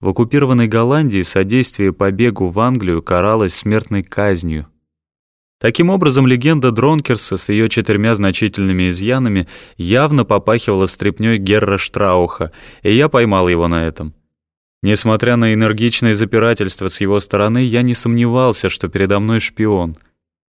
В оккупированной Голландии содействие побегу в Англию каралось смертной казнью. Таким образом, легенда Дронкерса с ее четырьмя значительными изъянами явно попахивала стряпнёй Герра Штрауха, и я поймал его на этом. Несмотря на энергичное запирательство с его стороны, я не сомневался, что передо мной шпион.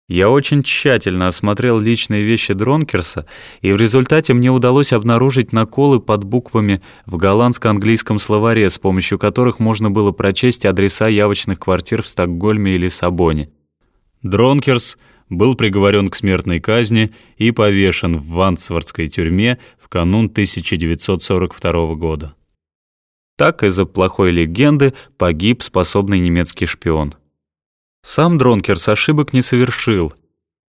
Я очень тщательно осмотрел личные вещи Дронкерса, и в результате мне удалось обнаружить наколы под буквами в голландско-английском словаре, с помощью которых можно было прочесть адреса явочных квартир в Стокгольме или Сабоне. Дронкерс был приговорен к смертной казни и повешен в Вандсвортской тюрьме в канун 1942 года. Так из-за плохой легенды погиб способный немецкий шпион. Сам Дронкерс ошибок не совершил.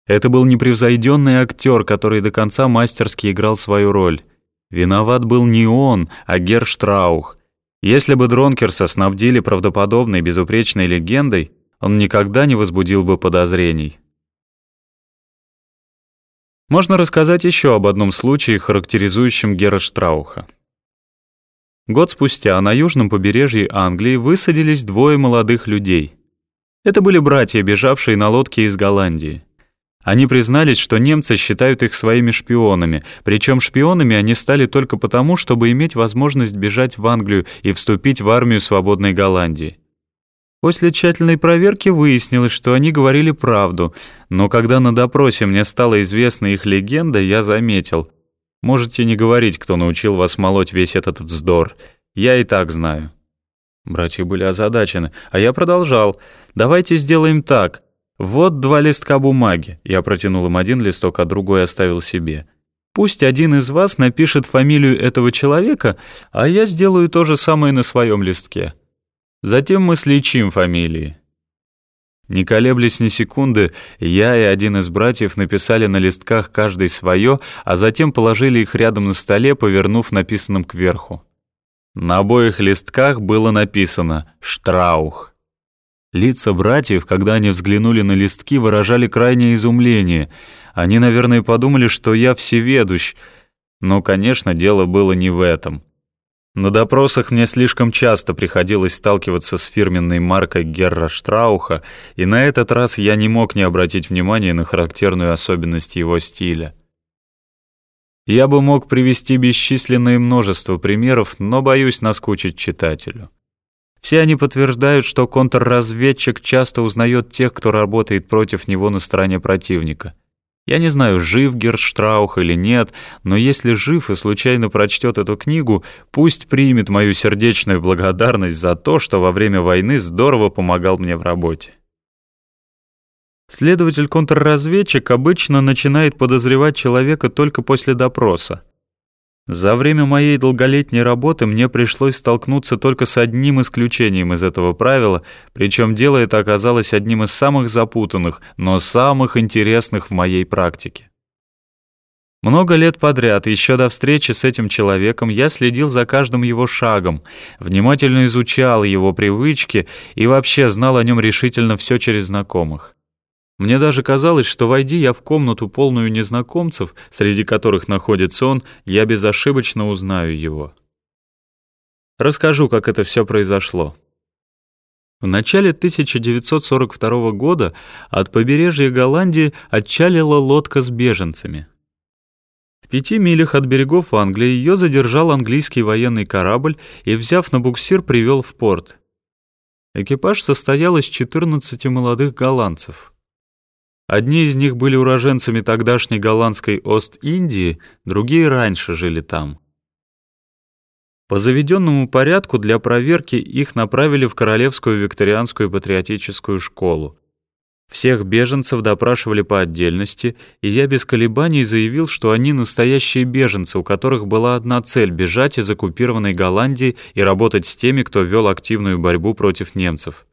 Это был непревзойденный актер, который до конца мастерски играл свою роль. Виноват был не он, а Герштраух. Если бы Дронкерса снабдили правдоподобной безупречной легендой, он никогда не возбудил бы подозрений. Можно рассказать еще об одном случае, характеризующем Гера Штрауха. Год спустя на южном побережье Англии высадились двое молодых людей. Это были братья, бежавшие на лодке из Голландии. Они признались, что немцы считают их своими шпионами, причем шпионами они стали только потому, чтобы иметь возможность бежать в Англию и вступить в армию свободной Голландии. После тщательной проверки выяснилось, что они говорили правду, но когда на допросе мне стала известна их легенда, я заметил — Можете не говорить, кто научил вас молоть весь этот вздор. Я и так знаю». Братья были озадачены, а я продолжал. «Давайте сделаем так. Вот два листка бумаги». Я протянул им один листок, а другой оставил себе. «Пусть один из вас напишет фамилию этого человека, а я сделаю то же самое на своем листке. Затем мы сличим фамилии. Не колеблясь ни секунды, я и один из братьев написали на листках каждый свое, а затем положили их рядом на столе, повернув написанным кверху. На обоих листках было написано «Штраух». Лица братьев, когда они взглянули на листки, выражали крайнее изумление. Они, наверное, подумали, что я всеведущ. Но, конечно, дело было не в этом. На допросах мне слишком часто приходилось сталкиваться с фирменной маркой Герра Штрауха, и на этот раз я не мог не обратить внимания на характерную особенность его стиля. Я бы мог привести бесчисленное множество примеров, но боюсь наскучить читателю. Все они подтверждают, что контрразведчик часто узнает тех, кто работает против него на стороне противника — я не знаю, жив Герштраух или нет, но если жив и случайно прочтет эту книгу, пусть примет мою сердечную благодарность за то, что во время войны здорово помогал мне в работе. Следователь-контрразведчик обычно начинает подозревать человека только после допроса. За время моей долголетней работы мне пришлось столкнуться только с одним исключением из этого правила, причем дело это оказалось одним из самых запутанных, но самых интересных в моей практике. Много лет подряд, еще до встречи с этим человеком, я следил за каждым его шагом, внимательно изучал его привычки и вообще знал о нем решительно все через знакомых. Мне даже казалось, что войди я в комнату полную незнакомцев, среди которых находится он, я безошибочно узнаю его. Расскажу, как это все произошло. В начале 1942 года от побережья Голландии отчалила лодка с беженцами. В пяти милях от берегов Англии ее задержал английский военный корабль и, взяв на буксир, привел в порт. Экипаж состоял из 14 молодых голландцев. Одни из них были уроженцами тогдашней голландской Ост-Индии, другие раньше жили там. По заведенному порядку для проверки их направили в Королевскую викторианскую патриотическую школу. Всех беженцев допрашивали по отдельности, и я без колебаний заявил, что они настоящие беженцы, у которых была одна цель — бежать из оккупированной Голландии и работать с теми, кто вел активную борьбу против немцев.